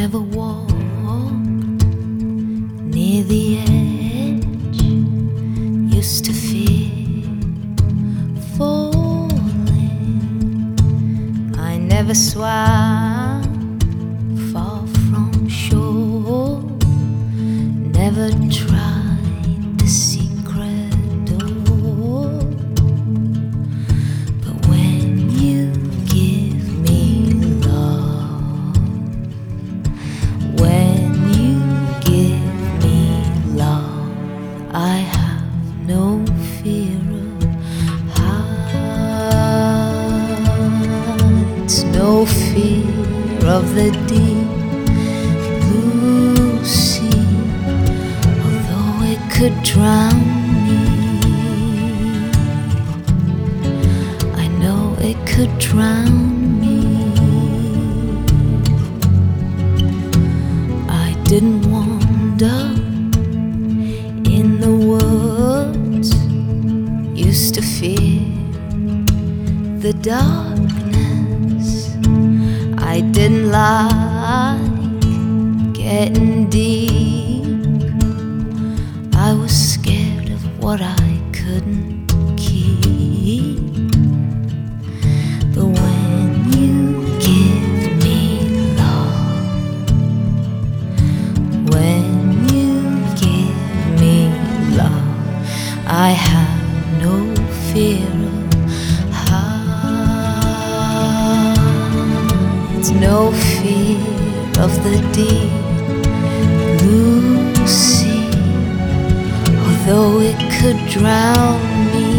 never walked near the edge. Used to fear falling. I never swam. Of the deep blue sea, although it could drown me. I know it could drown me. I didn't wander in the woods, used to fear the darkness. I didn't like getting deep. I was scared of what I couldn't keep. But when you give me love, when you give me love, I have no fear no fear of the deep blue sea, although it could drown me.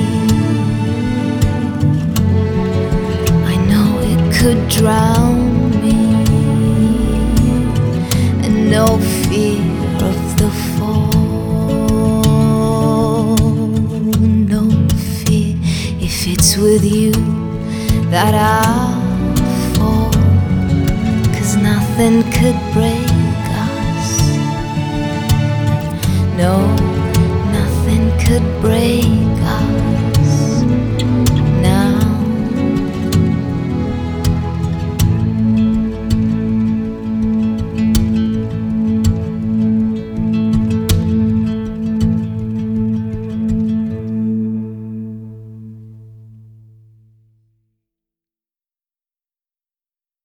I know it could drown me, and no fear of the fall, no fear if it's with you that 'cause nothing could break us. No, nothing could break us.